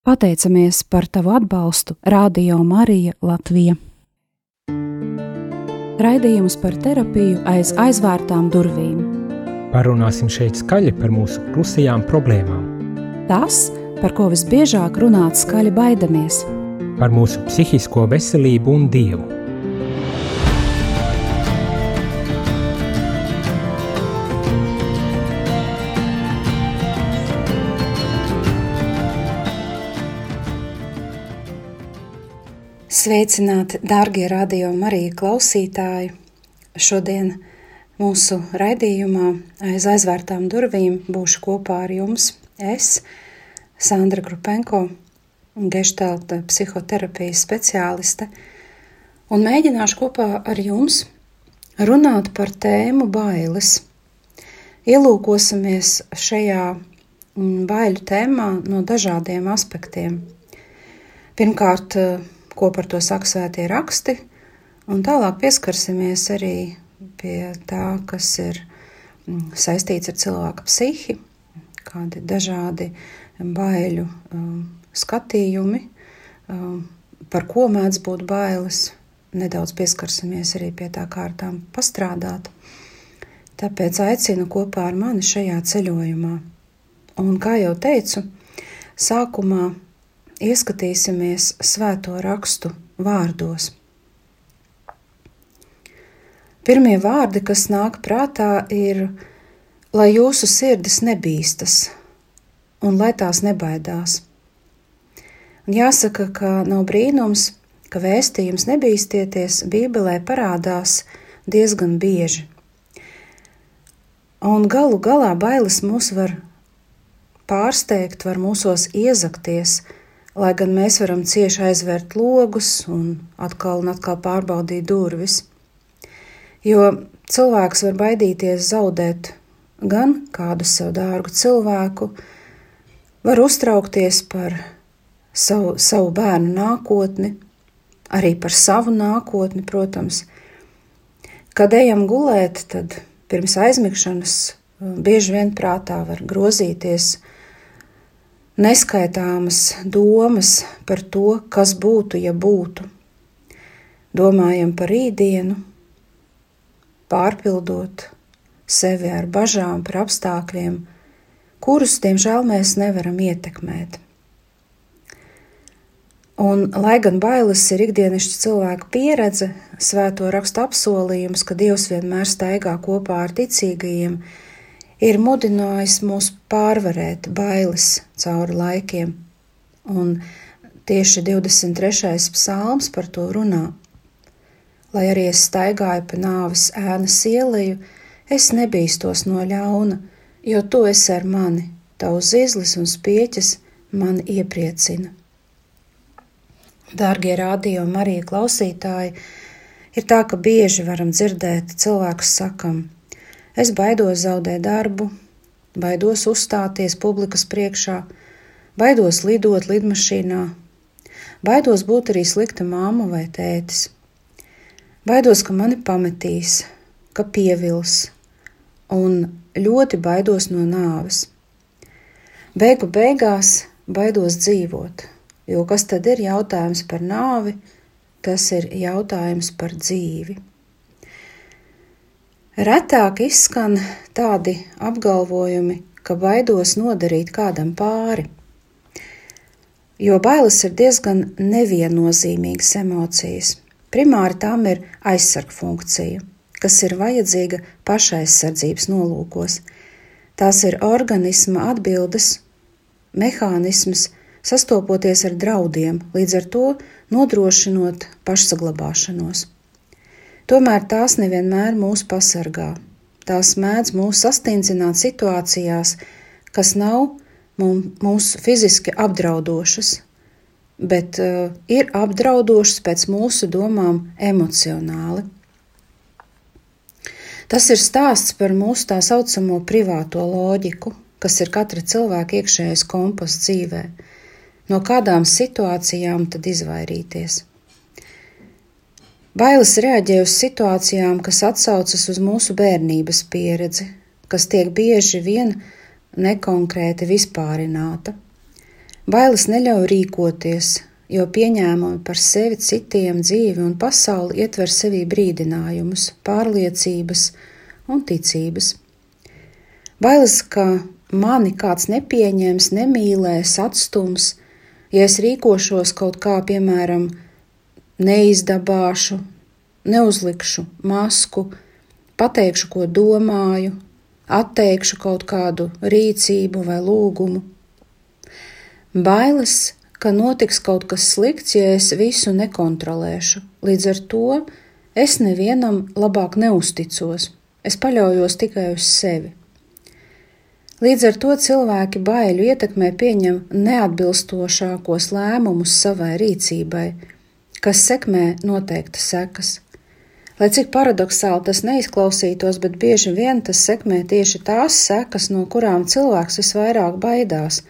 Pateicamies par tavu atbalstu Radio Marija Latvija. Raidījums par terapiju aiz aizvērtām durvīm. Parunāsim šeit skaļi par mūsu klusajām problēmām. Tas, par ko visbiežāk runāt skaļi baidamies. Par mūsu psihisko veselību un Dievu. Sveicināti, darbie radio Marija klausītāji! Šodien mūsu raidījumā aiz aizvērtām durvīm būšu kopā ar jums es, Sandra Grupenko, gestalta psihoterapijas speciāliste, un mēģināšu kopā ar jums runāt par tēmu bailes. Ielūkosimies šajā mm, baiļu tēmā no dažādiem aspektiem. Pirmkārt, ko par to saka svētie raksti, un tālāk pieskarsimies arī pie tā, kas ir mm, saistīts ar cilvēka psihi, kādi dažādi baiļu um, skatījumi, um, par ko mēdz būt bailes. Nedaudz pieskarsimies arī pie tā kārtām pastrādāt. Tāpēc aicinu kopā ar mani šajā ceļojumā. Un, kā jau teicu, sākumā ieskatīsimies svēto rakstu vārdos. Pirmie vārdi, kas nāk prātā, ir, lai jūsu sirdis nebīstas un lai tās nebaidās. Un jāsaka, ka nav brīnums, ka vēstījums nebīsties Bībelē parādās diezgan bieži. Un galu galā bailes mūs var pārsteigt, var mūsos iezakties, lai gan mēs varam cieši aizvērt logus un atkal un atkal pārbaudīt durvis. Jo cilvēks var baidīties zaudēt gan kādu sev dārgu cilvēku, var uztraukties par savu, savu bērnu nākotni, arī par savu nākotni, protams. Kad ejam gulēt, tad pirms aizmigšanas bieži vien prātā var grozīties neskaitāmas domas par to, kas būtu, ja būtu. Domājam par rītdienu, pārpildot sevi ar bažām par apstākļiem, kurus, diemžēl, mēs nevaram ietekmēt. Un, lai gan bailes ir ikdienišķa cilvēka pieredze, svēto rakstu apsolījums, ka Dievs vienmēr staigā kopā ar ticīgajiem, ir mudinājis mūs pārvarēt bailes cauri laikiem, un tieši 23. psalms par to runā. Lai arī es staigāju pa nāves ēnas ieleju, es nebīstos no ļauna, jo tu esi ar mani, tavs zizlis un spieķis mani iepriecina. Dārgie radio Marija klausītāji, ir tā, ka bieži varam dzirdēt cilvēkus sakam, Es baidos zaudēt darbu, baidos uzstāties publikas priekšā, baidos lidot lidmašīnā, baidos būt arī slikta māma vai tētis. Baidos, ka mani pametīs, ka pievils, un ļoti baidos no nāves. Beigu beigās baidos dzīvot, jo kas tad ir jautājums par nāvi, tas ir jautājums par dzīvi. Retāk izskan tādi apgalvojumi, ka baidos nodarīt kādam pāri, jo bailes ir diezgan neviennozīmīgas emocijas. Primāri tām ir aizsarga funkcija, kas ir vajadzīga pašaizsardzības nolūkos. Tās ir organisma atbildes mehānisms, sastopoties ar draudiem, līdz ar to nodrošinot pašsaglabāšanos. Tomēr tās nevienmēr mūs pasargā. Tās mēdz mūs sastingzināt situācijās, kas nav mūsu fiziski apdraudošas, bet uh, ir apdraudošas pēc mūsu domām emocionāli. Tas ir stāsts par mūsu tā saucamo privāto loģiku, kas ir katra cilvēka iekšējais komposts dzīvē. No kādām situācijām tad izvairīties? Bailes reaģē uz situācijām, kas atsaucas uz mūsu bērnības pieredzi, kas tiek bieži vien nekonkrēti vispārināta. Bailes neļauj rīkoties, jo pieņēmumi par sevi, citiem, dzīvi un pasauli ietver sevī brīdinājumus, pārliecības un ticības. Bailes, ka mani kāds nepieņems, nemīlēs, atstums, ja es rīkošos kaut kā, piemēram, neizdabāšu, neuzlikšu masku, pateikšu, ko domāju, atteikšu kaut kādu rīcību vai lūgumu. Bailes, ka notiks kaut kas slikts, ja es visu nekontrolēšu. Līdz ar to es nevienam labāk neusticos, es paļaujos tikai uz sevi. Līdz ar to cilvēki baiļu ietekmē pieņem neatbilstošākos lēmumus savai rīcībai, kas sekmē noteiktas sekas. Lai cik paradoxāli tas neizklausītos, bet bieži vien tas sekmē tieši tās sekas, no kurām cilvēks visvairāk baidās.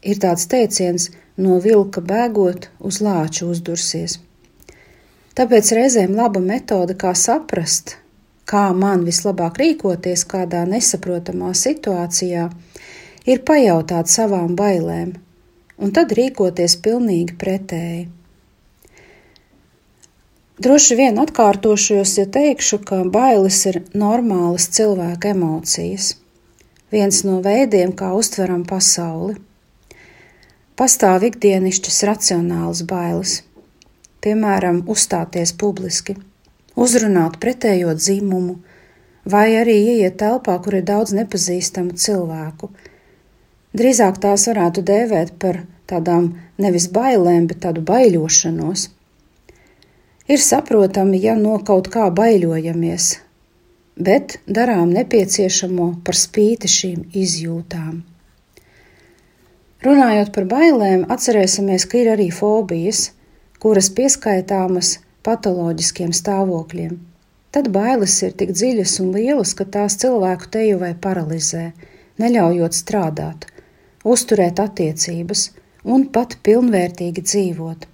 Ir tāds teiciens, no vilka bēgot uz lāču uzdursies. Tāpēc reizēm laba metode, kā saprast, kā man vislabāk rīkoties kādā nesaprotamā situācijā, ir pajautāt savām bailēm, un tad rīkoties pilnīgi pretēji. Droši vien atkārtošos, ja teikšu, ka bailes ir normālas cilvēka emocijas, viens no veidiem, kā uztveram pasauli. Pastāv ikdienišķas racionālas bailes, piemēram, uzstāties publiski, uzrunāt pretējo dzimumu, vai arī ieiet telpā, kur ir daudz nepazīstamu cilvēku. Drīzāk tās varētu dēvēt par tādām nevis bailēm, bet tādu baiļošanos Ir saprotami, ja no kaut kā baiļojamies, bet darām nepieciešamo par spīti šīm izjūtām. Runājot par bailēm, atcerēsimies, ka ir arī fobijas, kuras pieskaitāmas patoloģiskiem stāvokļiem. Tad bailes ir tik dziļas un lielas, ka tās cilvēku teju vai paralizē, neļaujot strādāt, uzturēt attiecības un pat pilnvērtīgi dzīvot.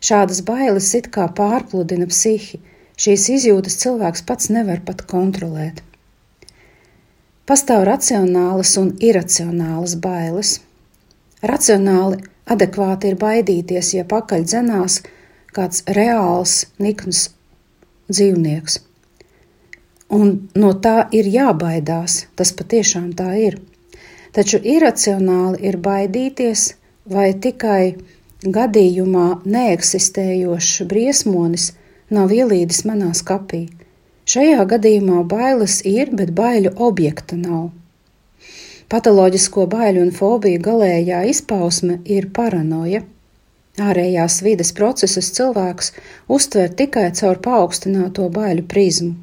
Šādas bailes it kā pārpludina psihi, šīs izjūtas cilvēks pats nevar pat kontrolēt. Pastāv racionālas un iracionālas bailes. Racionāli adekvāti ir baidīties, ja pakaļ dzenās kāds reāls, nikns dzīvnieks. Un no tā ir jābaidās, tas patiešām tā ir. Taču iracionāli ir baidīties vai tikai gadījumā neeksistējošs briesmonis nav ielīdis manā skapī. Šajā gadījumā bailes ir, bet baiļu objekta nav. Patoloģisko baiļu un fobiju galējā izpausme ir paranoja. Ārējās vides procesus cilvēks uztver tikai caur paaugstināto baiļu prizmu.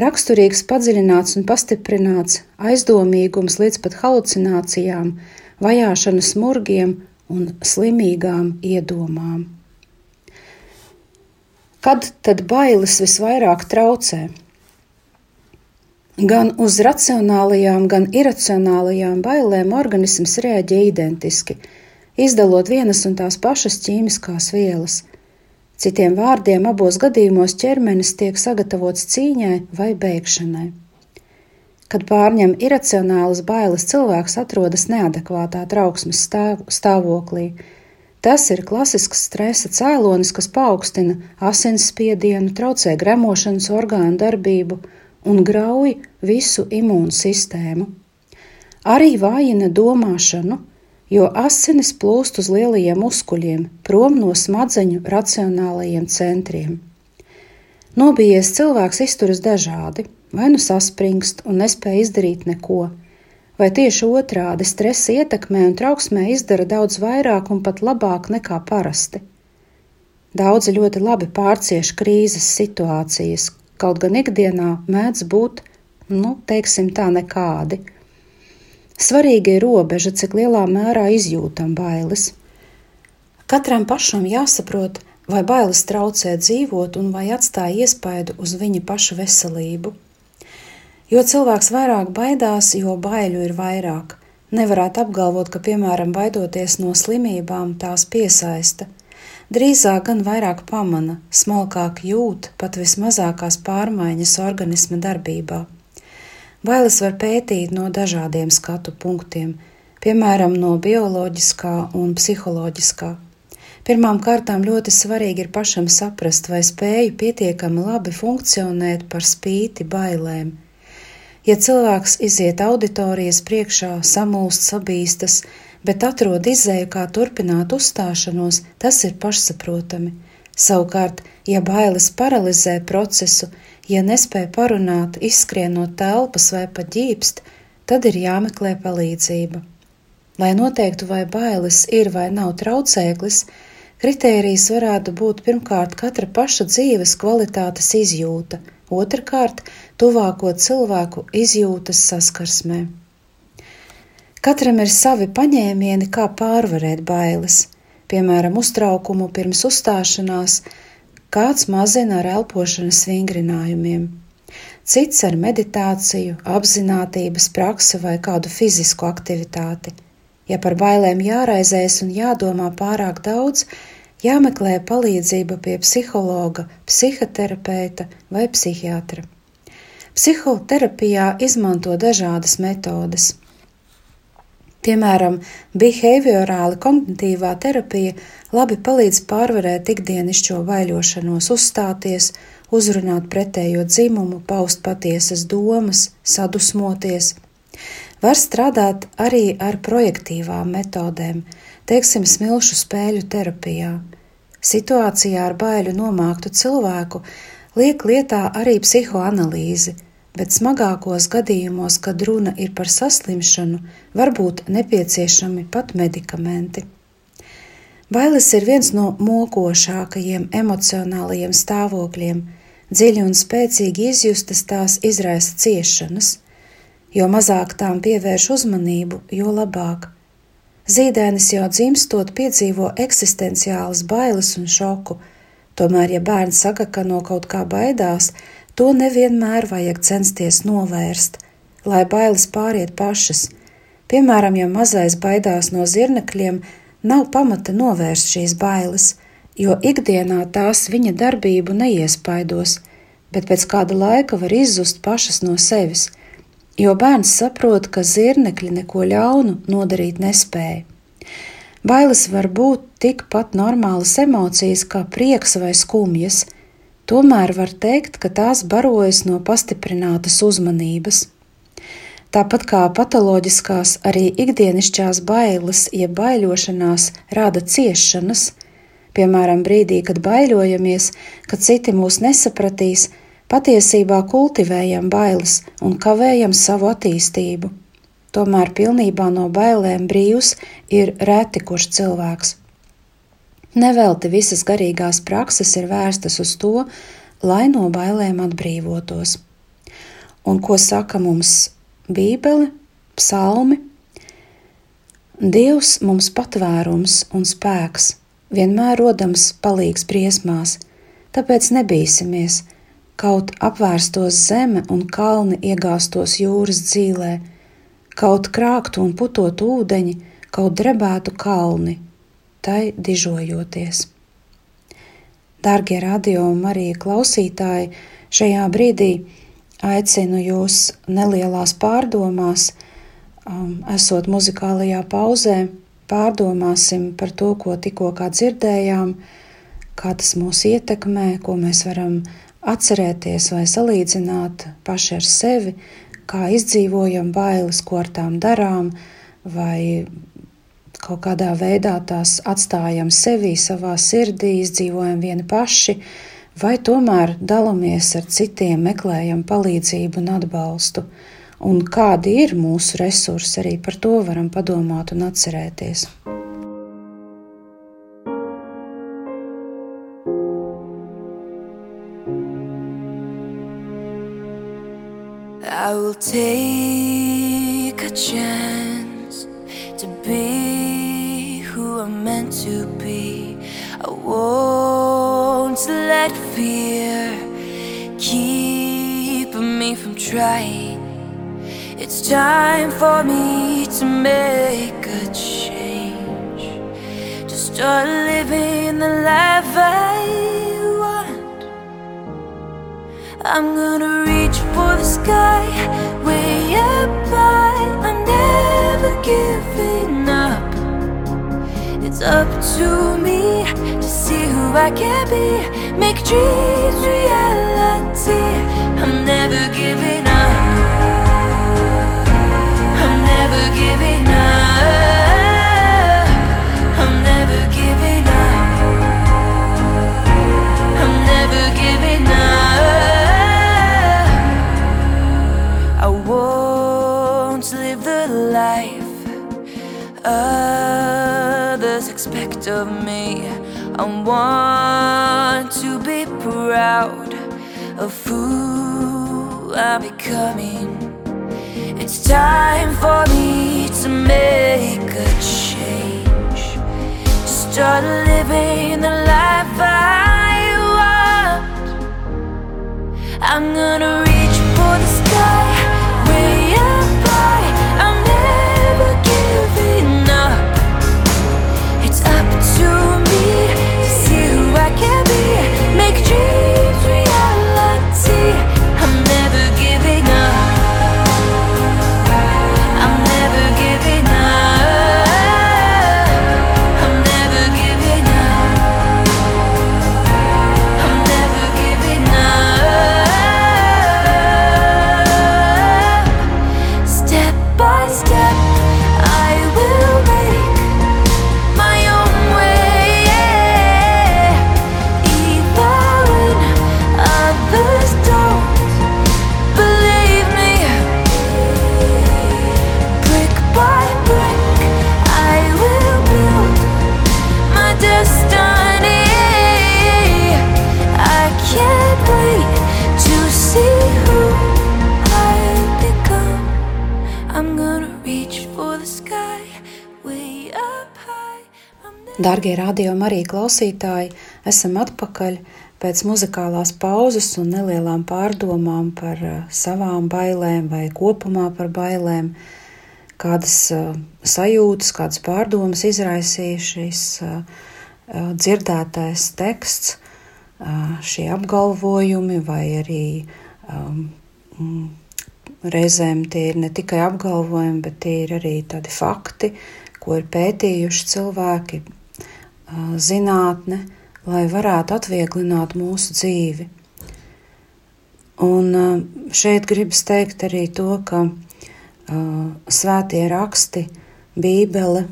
Raksturīgs, padziļināts un pastiprināts aizdomīgums līdz pat halucinācijām, vajāšanas murgiem un slimīgām iedomām. Kad tad bailes visvairāk traucē? Gan uz racionālajām, gan iracionālajām bailēm organisms rēģē identiski, izdalot vienas un tās pašas ķīmiskās vielas. Citiem vārdiem, abos gadījumos ķermenis tiek sagatavots cīņai vai bēgšanai. Kad pārņem iracionālas bailes, cilvēks atrodas neadekvātā trauksmes stāv, stāvoklī. Tas ir klasisks stresa cēlonis, kas paaugstina asinsspiedienu, traucē gremošanas orgānu darbību un grauj visu imūnu sistēmu. Arī vājina domāšanu, jo asinis plūst uz lielajiem muskuļiem, prom no smadzeņu racionālajiem centriem. Nobijies cilvēks izturas dažādi vai nu saspringst un nespēja izdarīt neko, vai tieši otrādi stresa ietekmē un trauksmē izdara daudz vairāk un pat labāk nekā parasti. Daudzi ļoti labi pārcieš krīzes situācijas, kaut gan ikdienā mēdz būt, nu, teiksim tā, nekādi. Svarīga ir robeža, cik lielā mērā izjūtam bailes. Katram pašam jāsaprot, vai bailes traucē dzīvot un vai atstāja iespaidu uz viņa paša veselību. Jo cilvēks vairāk baidās, jo baiļu ir vairāk. Nevarētu apgalvot, ka, piemēram, baidoties no slimībām, tās piesaista. Drīzāk gan vairāk pamana, smalkāk jūt pat vismazākās pārmaiņas organisma darbībā. Bailes var pētīt no dažādiem skatu punktiem, piemēram, no bioloģiskā un psiholoģiskā. Pirmām kārtām ļoti svarīgi ir pašam saprast, vai spēju pietiekami labi funkcionēt par spīti bailēm. Ja cilvēks iziet auditorijas priekšā, samulst, sabīstas, bet atrod izēju, kā turpināt uzstāšanos, tas ir pašsaprotami. Savukārt, ja bailes paralizē procesu, ja nespēja parunāt, izskrien no telpas vai pat ģīpst, tad ir jāmeklē palīdzība. Lai noteiktu, vai bailes ir vai nav traucēklis, kritērijs varētu būt pirmkārt katra paša dzīves kvalitātes izjūta, otrkārt tuvāko cilvēku izjūtas saskarsmē. Katram ir savi paņēmieni, kā pārvarēt bailes piemēram, uztraukumu pirms uzstāšanās, kāds mazina ar elpošanas vingrinājumiem, cits ar meditāciju, apziņotības praksi vai kādu fizisku aktivitāti. Ja par bailēm jāraizēs un jādomā pārāk daudz, jāmeklē palīdzība pie psihologa, psihoterapeita vai psihiatra. Psihoterapijā izmanto dažādas metodes. Piemēram, behaviorāli kognitīvā terapija labi palīdz pārvarēt ikdienišķo baiļošanos, uzstāties, uzrunāt pretējo dzimumu, paust patiesas domas, sadusmoties. Var strādāt arī ar projektīvām metodēm, teiksim, smilšu spēļu terapijā. Situācijā ar baiļu nomāktu cilvēku liek lietā arī psihoanalīzi bet smagākos gadījumos, kad runa ir par saslimšanu, var būt nepieciešami pat medikamenti. Bailes ir viens no mokošākajiem emocionālajiem stāvokļiem. Dziļi un spēcīgi izjustas tās izraisa ciešanas. Jo mazāk tām pievērš uzmanību, jo labāk. Zīdainis jau dzimstot piedzīvo eksistenciālas bailes un šoku. Tomēr, ja bērns saka, ka no kaut kā baidās, To nevienmēr vajag censties novērst, lai bailes pāriet pašas. Piemēram, ja mazais baidās no zirnekļiem, nav pamata novērst šīs bailes, jo ikdienā tās viņa darbību neiespaidos, bet pēc kāda laika var izzust pašas no sevis, jo bērns saprot, ka zirnekļi neko ļaunu nodarīt nespēja. Bailes var būt tikpat normālas emocijas kā prieks vai skumjas, Tomēr var teikt, ka tās barojas no pastiprinātas uzmanības. Tāpat kā patoloģiskās, arī ikdienišķās bailes, jeb baiļošanās rada ciešanas, piemēram, brīdī, kad baiļojamies, ka citi mūs nesapratīs, patiesībā kultivējam bailes un kavējam savu attīstību. Tomēr pilnībā no bailēm brīvs ir reti kurš cilvēks. Nevelti visas garīgās prakses ir vērstas uz to, lai no bailēm atbrīvotos. Un ko saka mums Bībele, psalmi? Dievs mums patvērums un spēks, vienmēr rodams palīgs briesmās, tāpēc nebīsimies, kaut apvērstos zeme un kalni iegāstos jūras dzīlē, kaut krāktu un putot ūdeņi, kaut drebētu kalni tai dižojoties. Dārgie radio un arī klausītāji, šajā brīdī aicinu jūs nelielās pārdomās, um, esot muzikālajā pauzē, pārdomāsim par to, ko tikko dzirdējām, kā tas mūs ietekmē, ko mēs varam atcerēties vai salīdzināt paši ar sevi, kā izdzīvojam bailes, ko ar tām darām, vai kaut kādā veidā tās atstājam sevī, savā sirdī, izdzīvojam vieni paši, vai tomēr dalāmies ar citiem, meklējam palīdzību un atbalstu. Un kādi ir mūsu resursi, arī par to varam padomāt un atcerēties. I will take a chance to be who I'm meant to be. I won't let fear keep me from trying. It's time for me to make a change. To start living the life I want. I'm gonna for the sky way up high. I'm never giving up. It's up to me to see who I can be, make dreams reality. I'm never giving up. I'm never giving up. Of me. I want to be proud of who I'm becoming. It's time for me to make a change. Start living the life I want. I'm gonna reach for the sky, way Darbie radiokamā arī klausītāji, esam atpakaļ pēc muzikālās pauzes un nelielām pārdomām par uh, savām bailēm vai kopumā par bailēm. Kādas uh, sajūtas, kādas pārdomas izraisīja šis uh, dzirdētais teksts, šie apgalvojumi vai arī reizēm tie ir ne tikai apgalvojumi, bet tie ir arī tādi fakti, ko ir pētījuši cilvēki, zinātne, lai varētu atvieglināt mūsu dzīvi. Un šeit gribas teikt arī to, ka svētie raksti, Bībele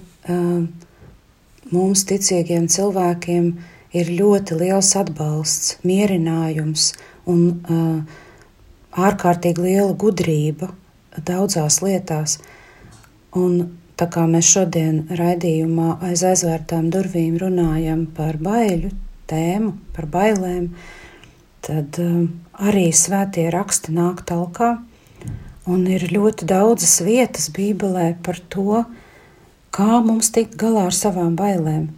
mums ticīgiem cilvēkiem ir ļoti liels atbalsts, mierinājums un ārkārtīgi liela gudrība daudzās lietās. Un tā kā mēs šodien raidījumā aiz aizvērtām durvīm runājam par baiļu tēmu, par bailēm, tad um, arī svētie raksti nāk talkā. Un ir ļoti daudzas vietas Bībelē par to, kā mums tikt galā ar savām bailēm,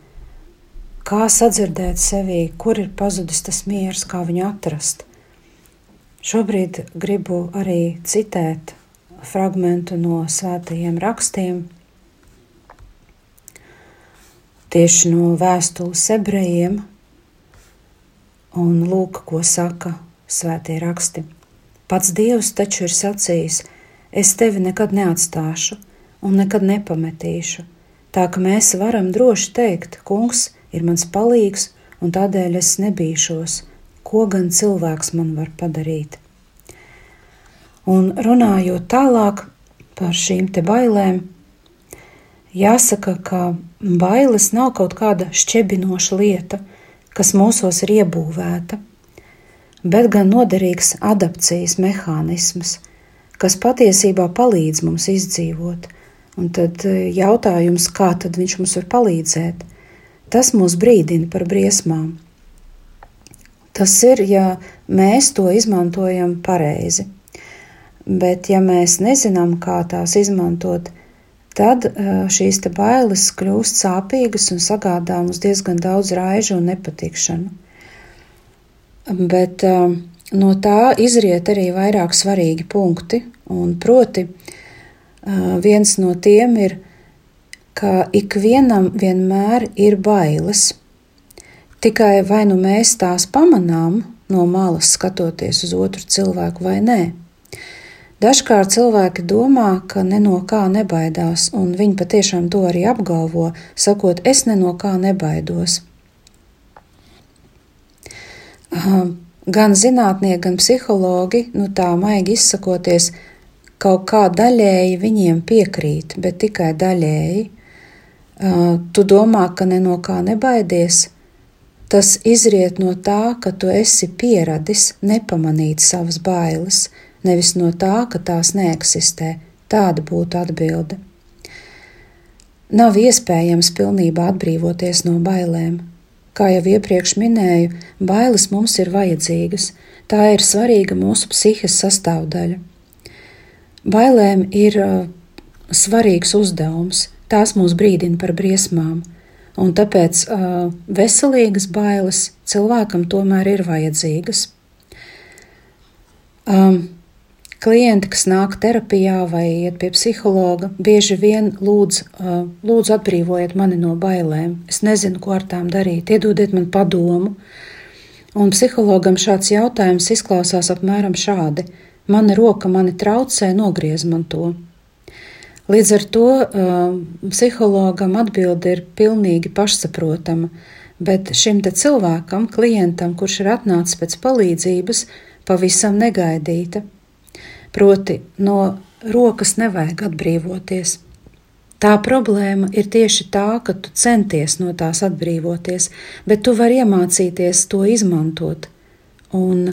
kā sadzirdēt sevī, kur ir pazudis tas miers, kā viņu atrast. Šobrīd gribu arī citēt fragment no svētajiem rakstiem, tieši no vēstules ebrejiem, un lūk, ko saka svētie raksti. Pats Dievs taču ir sacījis: Es tevi nekad neatstāšu un nekad nepametīšu. Tā ka mēs varam droši teikt, Kungs ir mans palīgs, un tādēļ es nebīšos, ko gan cilvēks man var padarīt. Un runājot tālāk par šīm te bailēm, jāsaka, ka bailes nav kaut kāda šķebinoša lieta, kas mūsos ir iebūvēta, bet gan noderīgs adaptācijas mehānisms, kas patiesībā palīdz mums izdzīvot. Un tad jautājums, kā tad viņš mums var palīdzēt, tas mūs brīdina par briesmām. Tas ir, ja mēs to izmantojam pareizi. Bet, ja mēs nezinām, kā tās izmantot, tad šīs bailes kļūst sāpīgas un sagādā mums diezgan daudz raižu un nepatikšanu. Bet no tā izriet arī vairāk svarīgi punkti, un proti, viens no tiem ir, ka ikvienam vienmēr ir bailes. Tikai vai nu mēs tās pamanām no malas, skatoties uz otru cilvēku, vai nē. Dažkārt cilvēki domā, ka ne no kā nebaidās, un viņi patiešām to arī apgalvo, sakot, es ne no kā nebaidos. Gan zinātnieki, gan psihologi, nu tā maigi izsakoties, kaut kā daļēji viņiem piekrīt, bet tikai daļēji. Tu domā, ka ne no kā nebaidies, tas izriet no tā, ka tu esi pieradis nepamanīt savas bailes, nevis no tā, ka tās neeksistē. Tāda būtu atbilde. Nav iespējams pilnībā atbrīvoties no bailēm. Kā jau iepriekš minēju, bailes mums ir vajadzīgas, tā ir svarīga mūsu psihes sastāvdaļa. Bailēm ir uh, svarīgs uzdevums, tās mūs brīdina par briesmām, un tāpēc uh, veselīgas bailes cilvēkam tomēr ir vajadzīgas. Um, Klienti, kas nāk terapijā vai iet pie psihologa, bieži vien lūdz, lūdzu atbrīvojiet mani no bailēm. Es nezinu, ko ar tām darīt, iedodiet man padomu. Un psihologam šāds jautājums izklausās apmēram šādi: Mana roka mani traucē, nogriez man to. Līdz ar to psihologam atbilde ir pilnīgi pašsaprotama, bet šim cilvēkam, klientam, kurš ir atnācis pēc palīdzības, pavisam negaidīta proti no rokas nevajag atbrīvoties. Tā problēma ir tieši tā, ka tu centies no tās atbrīvoties, bet tu vari iemācīties to izmantot. Un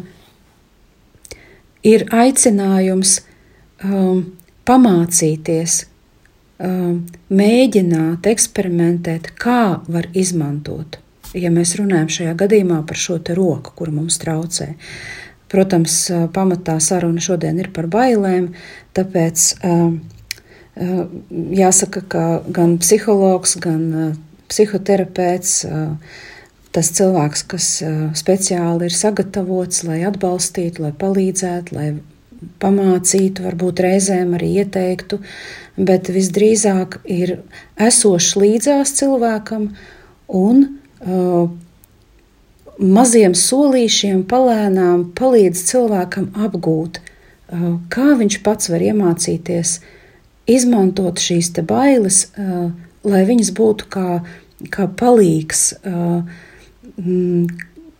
ir aicinājums um, pamācīties, um, mēģināt, eksperimentēt, kā var izmantot. Ja mēs runājam šajā gadījumā par šo roku, kur mums traucē, Protams, pamatā saruna šodien ir par bailēm, tāpēc jāsaka, ka gan psihologs, gan psihoterapeits, tas cilvēks, kas speciāli ir sagatavots, lai atbalstītu, lai palīdzētu, lai pamācītu, varbūt reizēm arī ieteiktu, bet visdrīzāk ir esošs līdzās cilvēkam un uh, maziem solīšiem, palēnām palīdz cilvēkam apgūt, uh, kā viņš pats var iemācīties izmantot šīs bailes, uh, lai viņas būtu kā, kā palīgs. Uh, mm,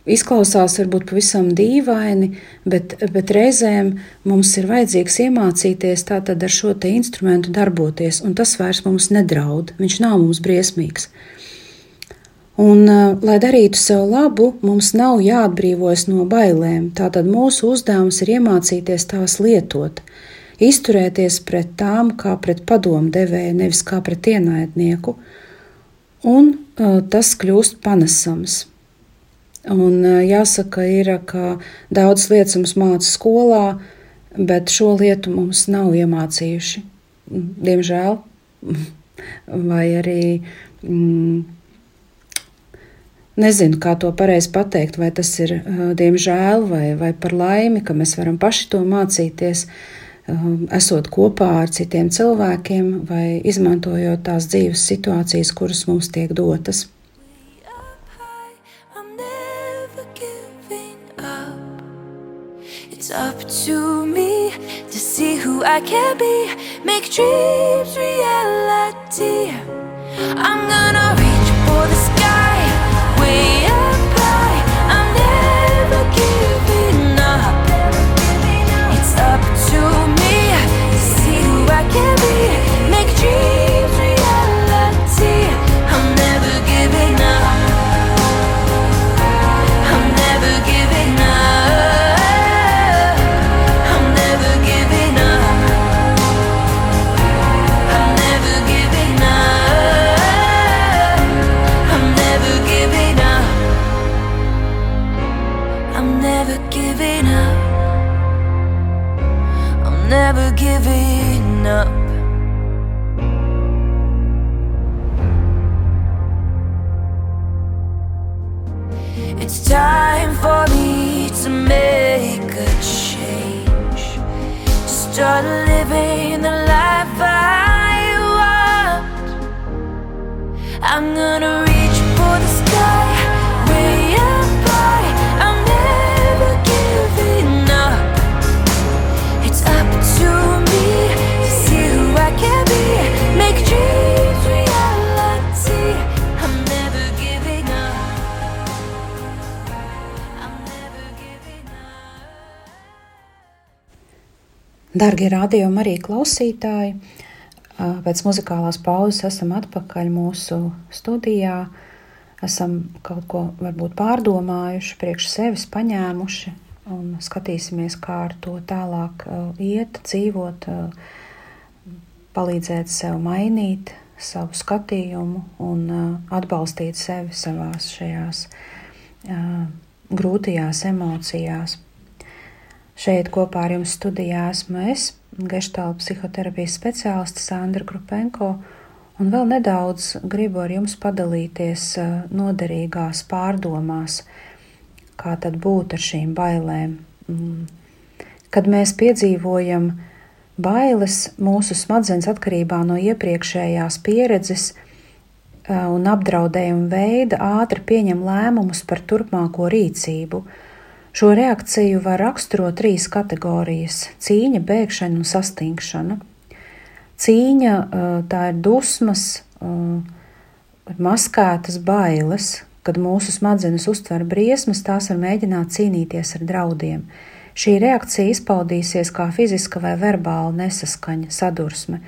izklausās varbūt pavisam dīvaini, bet, bet reizēm mums ir vajadzīgs iemācīties tātad ar šo instrumentu darboties, un tas vairs mums nedraud. Viņš nav mums briesmīgs. Uh, Un, uh, lai darītu sev labu, mums nav jāatbrīvojas no bailēm. Tātad mūsu uzdevums ir iemācīties tās lietot, izturēties pret tām kā pret padomdevēju, nevis kā pret ienaidnieku, un uh, tas kļūst panesams. Un uh, jāsaka, ir, ka daudz lietas mums māca skolā, bet šo lietu mums nav iemācījuši. Diemžēl, vai arī. Mm, Nezinu, kā to pareizi pateikt, vai tas ir diemžēl vai, vai par laimi, ka mēs varam paši to mācīties, esot kopā ar citiem cilvēkiem vai izmantojot tās dzīves situācijas, kuras mums tiek dotas. It's up to me to see who I can be, make dreams reality. I'm gonna reach for the sky. way giving up. It's time for me to make a change, to start living the life I. Darbie rādījumi, arī klausītāji, pēc muzikālās pauzes esam atpakaļ mūsu studijā. Esam kaut ko varbūt pārdomājuši, priekš sevis paņēmuši un skatīsimies, kā ar to tālāk iet, dzīvot, palīdzēt sev mainīt savu skatījumu un atbalstīt sevi savās šajās grūtajās emocijās. Šeit kopā ar jums studijā esmu es, geštāla psihoterapijas speciāliste Sandra Grupenko, un vēl nedaudz gribu ar jums padalīties eh, noderīgās pārdomās, kā tad būt ar šīm bailēm. Mm. Kad mēs piedzīvojam bailes, mūsu smadzenes atkarībā no iepriekšējās pieredzes eh, un apdraudējuma veida ātri pieņem lēmumus par turpmāko rīcību – Šo reakciju var raksturot trīs kategorijas - cīņa, bēgšana un sastingšana. Cīņa tā ir dusmas, maskētas bailes, kad mūsu smadzenes uztver briesmas, tās var mēģināt cīnīties ar draudiem. Šī reakcija izpaudīsies kā fiziska vai verbāla nesaskaņa, sadursme,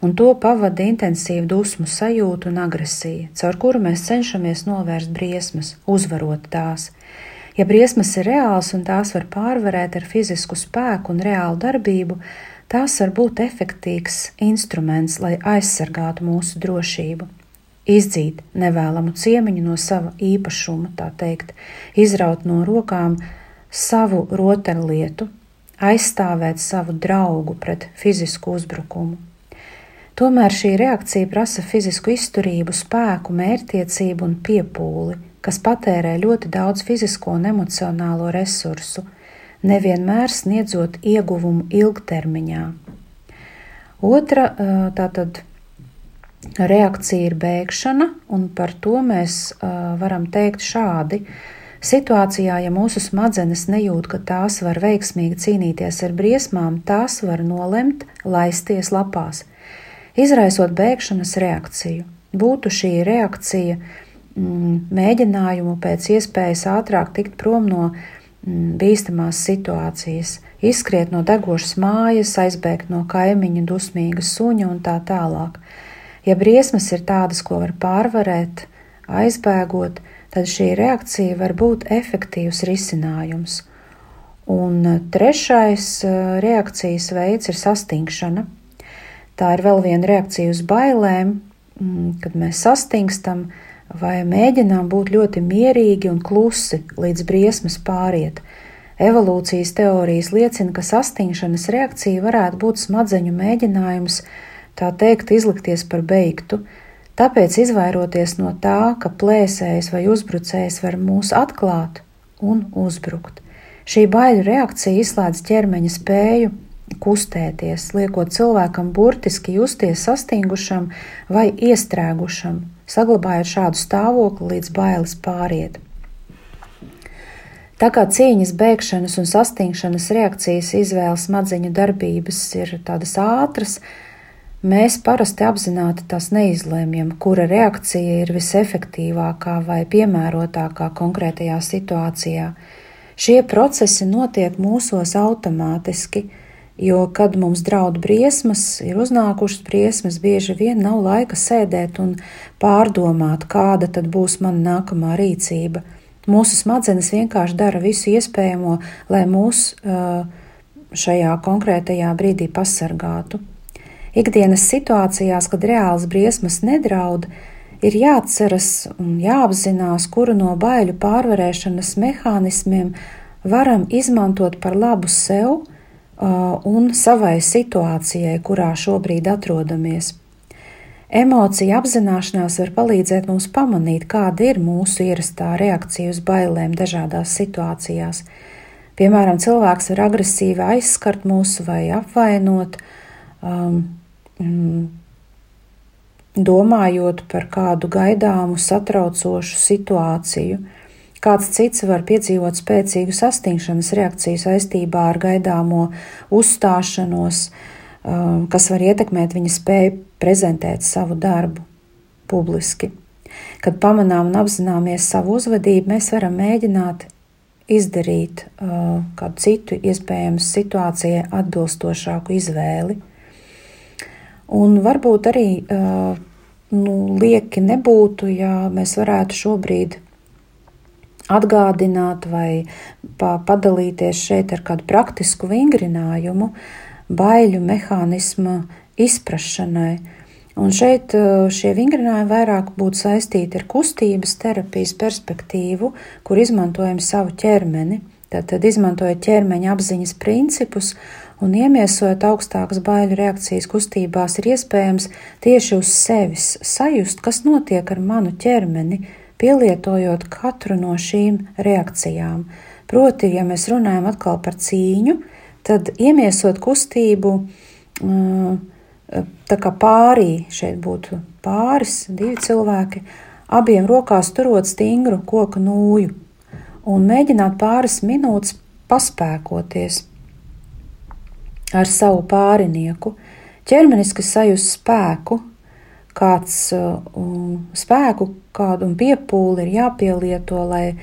un to pavada intensīva dusmu sajūta un agresija, caur kuru mēs cenšamies novērst briesmas, uzvarot tās. Ja briesmas ir reāls un tās var pārvarēt ar fizisku spēku un reālu darbību, tās var būt efektīvs instruments, lai aizsargātu mūsu drošību. Izdzīt nevēlamu ciemiņu no sava īpašuma, tā teikt, izraut no rokām savu rotaļlietu, aizstāvēt savu draugu pret fizisku uzbrukumu. Tomēr šī reakcija prasa fizisku izturību, spēku, mērķtiecību un piepūli, kas patērē ļoti daudz fizisko un emocionālo resursu, nevienmēr sniedzot ieguvumu ilgtermiņā. Otra tātad reakcija ir bēgšana, un par to mēs varam teikt šādi. Situācijā, ja mūsu smadzenes nejūt, ka tās var veiksmīgi cīnīties ar briesmām, tās var nolemt laisties lapās, izraisot bēgšanas reakciju. Būtu šī reakcija Mm, mēģinājumu pēc iespējas ātrāk tikt prom no mm, bīstamās situācijas, izskriet no degošas mājas, aizbēgt no kaimiņa dusmīga suņa un tā tālāk. Ja briesmas ir tādas, ko var pārvarēt, aizbēgot, tad šī reakcija var būt efektīvs risinājums. Un eh, trešais eh, reakcijas veids ir sastingšana. Tā ir vēl viena reakcija uz bailēm, mm, kad mēs sastingstam, vai mēģinām būt ļoti mierīgi un klusi, līdz briesmas pāriet. Evolūcijas teorijas liecina, ka sastingšanas reakcija varētu būt smadzeņu mēģinājums, tā teikt, izlikties par beigtu, tāpēc izvairoties no tā, ka plēsējs vai uzbrucējs var mūs atklāt un uzbrukt. Šī baiļu reakcija izslēdz ķermeņa spēju kustēties, liekot cilvēkam burtiski justies sastingušam vai iestrēgušam, saglabājot šādu stāvokli līdz bailes pāriet. Tā kā cīņas, bēgšanas un sastingšanas reakcijas izvēles smadzeņu darbības ir tādas ātras, mēs parasti apzināti tās neizlēmjam, kura reakcija ir visefektīvākā vai piemērotākā konkrētajā situācijā. Šie procesi notiek mūsos automātiski, Jo, kad mums draud briesmas, ir uznākušas briesmas, bieži vien nav laika sēdēt un pārdomāt, kāda tad būs mana nākamā rīcība. Mūsu smadzenes vienkārši dara visu iespējamo, lai mūs šajā konkrētajā brīdī pasargātu. Ikdienas situācijās, kad reāls briesmas nedraud, ir jāatceras un jāapzinās, kuru no baiļu pārvarēšanas mehānismiem varam izmantot par labu sev un savai situācijai, kurā šobrīd atrodamies. Emocija apzināšanās var palīdzēt mums pamanīt, kāda ir mūsu ierastā reakcija uz bailēm dažādās situācijās. Piemēram, cilvēks var agresīvi aizskart mūsu vai apvainot, um, mm, domājot par kādu gaidāmu, satraucošu situāciju. Kāds cits var piedzīvot spēcīgu sastingšanas reakciju saistībā ar gaidāmo uzstāšanos, um, kas var ietekmēt viņa spēju prezentēt savu darbu publiski. Kad pamanām un apzināmies savu uzvedību, mēs varam mēģināt izdarīt uh, kādu citu iespējams situācijai atbilstošāku izvēli. Un varbūt arī uh, nu, lieki nebūtu, ja mēs varētu šobrīd atgādināt vai pa, padalīties šeit ar kādu praktisku vingrinājumu, baiļu mehānismu izprašanai. Un šeit uh, šie vingrinājumi vairāk būtu saistīti ar kustības terapijas perspektīvu, kur izmantojam savu ķermeni. Tātad izmantojot ķermeņa apziņas principus un iemiesojot augstākas baiļu reakcijas kustībās, ir iespējams tieši uz sevis sajust, kas notiek ar manu ķermeni, pielietojot katru no šīm reakcijām. Proti, ja mēs runājam atkal par cīņu, tad iemiesot kustību. Tā kā pārī šeit būtu pāris, divi cilvēki, abiem rokās turot stingru koku nūju un mēģināt pāris minūtes paspēkoties ar savu pārinieku, ķermeniski sajust spēku, kāds uh, spēku, kādu piepūli ir jāpielieto, lai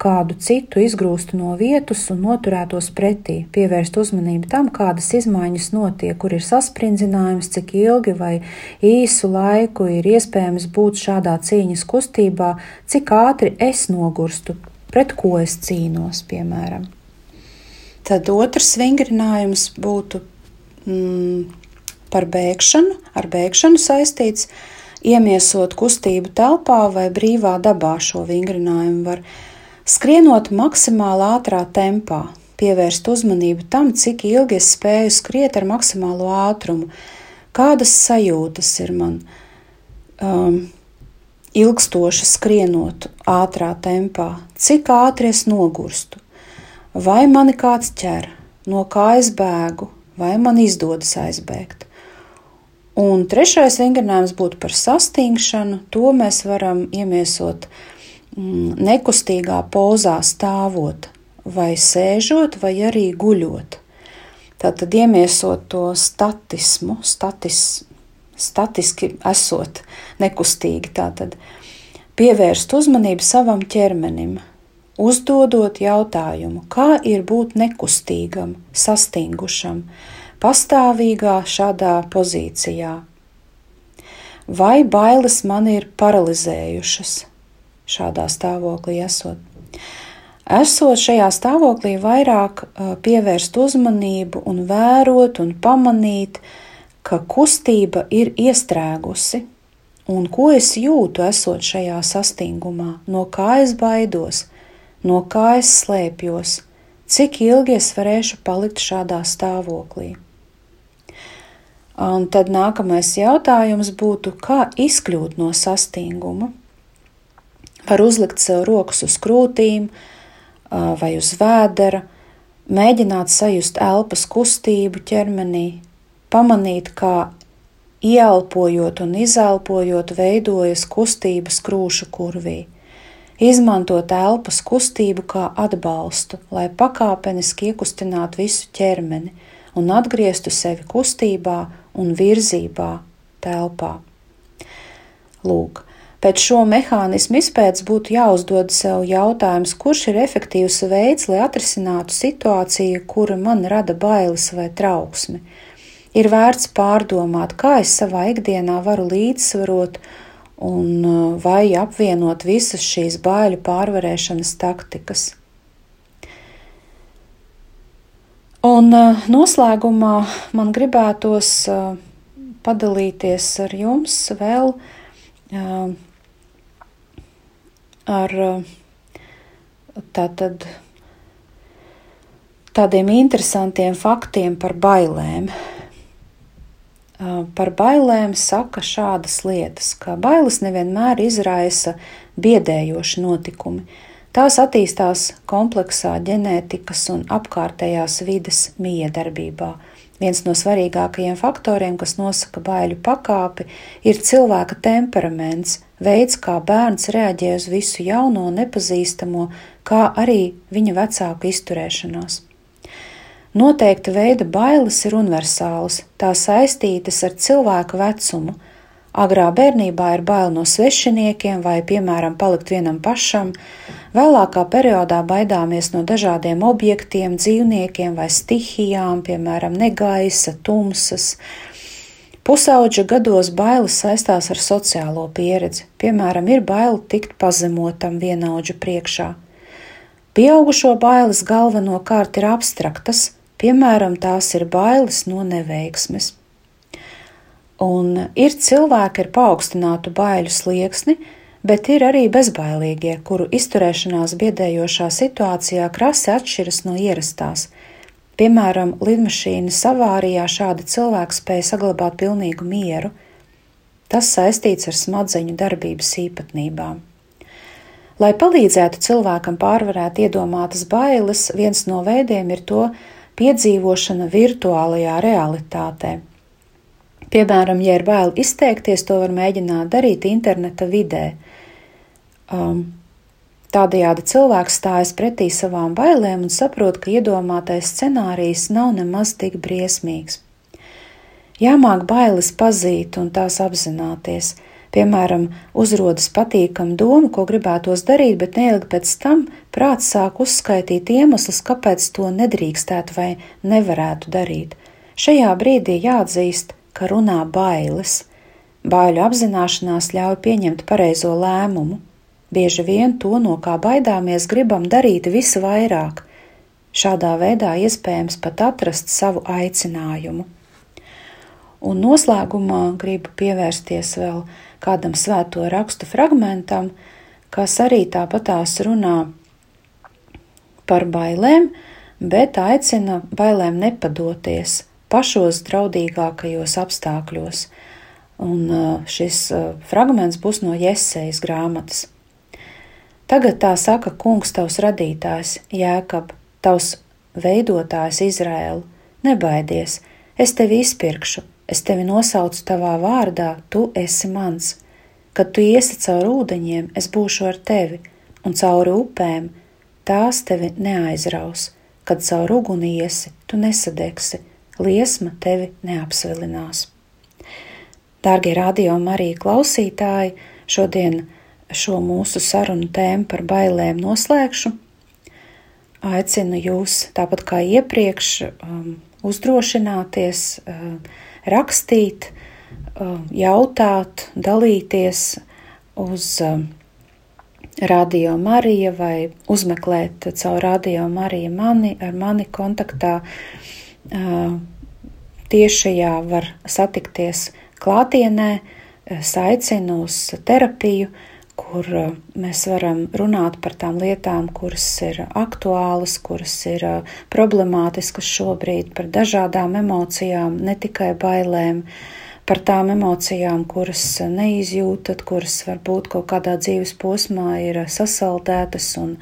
kādu citu izgrūstu no vietas un noturētos pretī, pievērst uzmanību tam, kādas izmaiņas notiek, kur ir saspringzinājums, cik ilgi vai īsu laiku ir iespējams būt šādā cīņas kustībā, cik ātri es nogurstu, pret ko es cīnos, piemēram. Tad otrs vingrinājums būtu mm, par bēgšanu, ar bēgšanu saistīts, iemiesot kustību telpā vai brīvā dabā šo vingrinājumu var Skrienot maksimāli ātrā tempā, pievērst uzmanību tam, cik ilgi es spēju skriet ar maksimālo ātrumu, kādas sajūtas ir man um, ilgstoši skrienot ātrā tempā, cik ātri es nogurstu, vai mani kāds ķer, no kā es bēgu, vai man izdodas aizbēgt. Un trešais vingrinājums būtu par sastingšanu, to mēs varam iemiesot uh, Mm, nekustīgā pozā stāvot, vai sēžot, vai arī guļot. Tātad iemiesot to statismu, statis, statiski esot nekustīgi, tātad pievērst uzmanību savam ķermenim, uzdodot jautājumu, kā ir būt nekustīgam, sastingušam, pastāvīgā šādā pozīcijā. Vai bailes man ir paralizējušas, šādā stāvoklī esot. Esot šajā stāvoklī vairāk pievērst uzmanību un vērot un pamanīt, ka kustība ir iestrēgusi, un ko es jūtu esot šajā sastingumā, no kā es baidos, no kā es slēpjos, cik ilgi es varēšu palikt šādā stāvoklī. Un tad nākamais jautājums būtu, kā izkļūt no sastinguma. Var uzlikt sev rokas uz krūtīm vai uz vēdera, mēģināt sajust elpas kustību ķermenī, pamanīt, kā ieelpojot un izelpojot veidojas kustības krūšu kurvī. Izmantot elpas kustību kā atbalstu, lai pakāpeniski iekustinātu visu ķermeni un atgrieztu sevi kustībā un virzībā telpā. Lūk, Pēc šo mehānismu izpētes būtu jāuzdod sev jautājums, kurš ir efektīvs veids, lai atrisinātu situāciju, kura man rada bailes vai trauksmi. Ir vērts pārdomāt, kā es savā ikdienā varu līdzsvarot un vai apvienot visas šīs baiļu pārvarēšanas taktikas. Un uh, noslēgumā man gribētos uh, padalīties ar jums vēl ar tātad, tādiem interesantiem faktiem par bailēm. Par bailēm saka šādas lietas, ka bailes nevienmēr izraisa biedējoši notikumi. Tās attīstās kompleksā ģenētikas un apkārtējās vides miedarbībā. Viens no svarīgākajiem faktoriem, kas nosaka baiļu pakāpi, ir cilvēka temperaments, veids, kā bērns reaģē uz visu jauno un nepazīstamo, kā arī viņa vecāku izturēšanās. Noteikta veida bailes ir universālas, tās saistītas ar cilvēku vecumu, Agrā bērnībā ir bail no svešiniekiem vai, piemēram, palikt vienam pašam, vēlākā periodā baidāmies no dažādiem objektiem, dzīvniekiem vai stihijām, piemēram, negaisa, tumsas, Pusauģa gados bailes saistās ar sociālo pieredzi, piemēram, ir bail tikt pazemotam vienaudžu priekšā. Pieaugušo bailes galvenokārt ir abstraktas, piemēram, tās ir bailes no neveiksmes. Un ir cilvēki ar paaugstinātu baiļu slieksni, bet ir arī bezbailīgie, kuru izturēšanās biedējošā situācijā krasi atšķiras no ierastās – Piemēram, lidmašīnas avārijā šādi cilvēki spēja saglabāt pilnīgu mieru. Tas saistīts ar smadzeņu darbības īpatnībām. Lai palīdzētu cilvēkam pārvarēt iedomātas bailes, viens no veidiem ir to piedzīvošana virtuālajā realitātē. Piemēram, ja ir bail izteikties, to var mēģināt darīt interneta vidē. Um, Tādējādi cilvēks stājas pretī savām bailēm un saprot, ka iedomātais scenārijs nav nemaz tik briesmīgs. Jāmāk bailes pazīt un tās apzināties. Piemēram, uzrodas patīkama doma, ko gribētos darīt, bet neilgi pēc tam prāts sāk uzskaitīt iemeslus, kāpēc to nedrīkstētu vai nevarētu darīt. Šajā brīdī jāatzīst, ka runā bailes. Baiļu apzināšanās ļauj pieņemt pareizo lēmumu. Bieži vien to, no kā baidāmies, gribam darīt visvairāk. Šādā veidā iespējams pat atrast savu aicinājumu. Un noslēgumā gribu pievērsties vēl kādam svēto rakstu fragmentam, kas arī tāpatās runā par bailēm, bet aicina bailēm nepadoties pašos draudīgākajos apstākļos. Un uh, šis uh, fragments būs no Jēzejas grāmatas. Tagad tā saka kungs, tavs radītājs, Jēkab, tavs veidotājs Izrēlu. Nebaidies, es tevi izpirkšu, es tevi nosaucu tavā vārdā, tu esi mans. Kad tu iesi cauri ūdeņiem, es būšu ar tevi, un cauri upēm tās tevi neaizraus. Kad caur uguni iesi, tu nesadegsi, liesma tevi neapsvilinās. Dārgie radio Marija klausītāji, šodien šo mūsu sarunu tēmu par bailēm noslēgšu. Aicinu jūs, tāpat kā iepriekš, um, uzdrošināties, uh, rakstīt, uh, jautāt, dalīties uz uh, Radio Marija vai uzmeklēt caur Radio Mariju mani, ar mani kontaktā. Tiešajā var satikties klātienē, es aicinu uz terapiju, kur uh, mēs varam runāt par tām lietām, kuras ir aktuālas, kuras ir uh, problemātiskas šobrīd, par dažādām emocijām, ne tikai bailēm, par tām emocijām, kuras neizjūtat, kuras varbūt kaut kādā dzīves posmā ir sasaldētas un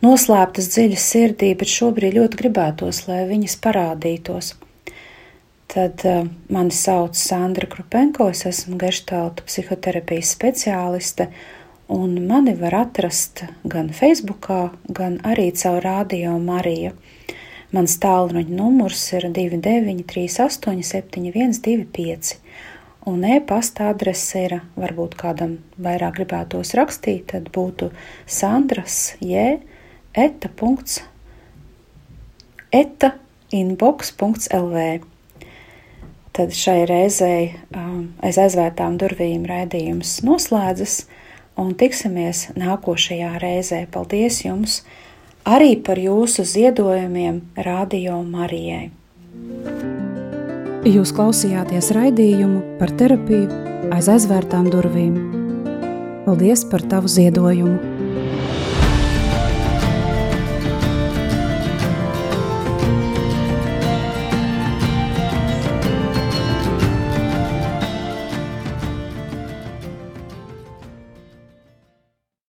noslēptas dziļi sirdī, bet šobrīd ļoti gribētos, lai viņas parādītos. Tad uh, mani sauc Sandra Krupenko, es esmu gestalta psihoterapijas speciāliste, un mani var atrast gan Facebook, gan arī caur Rādio Mariju. Mans tālruņa numurs ir 2938, 712, un e-pasta adrese ir, varbūt kādam vairāk gribētos rakstīt, tad būtu sandras j. eta. eta inbox.lv tad šai reizei um, aiz aizvērtām durvīm raidījums noslēdzas, un tiksimies nākošajā reizē. Paldies jums arī par jūsu ziedojumiem Radio Marijai. Jūs klausījāties raidījumu par terapiju aiz aizvērtām durvīm. Paldies par tavu ziedojumu!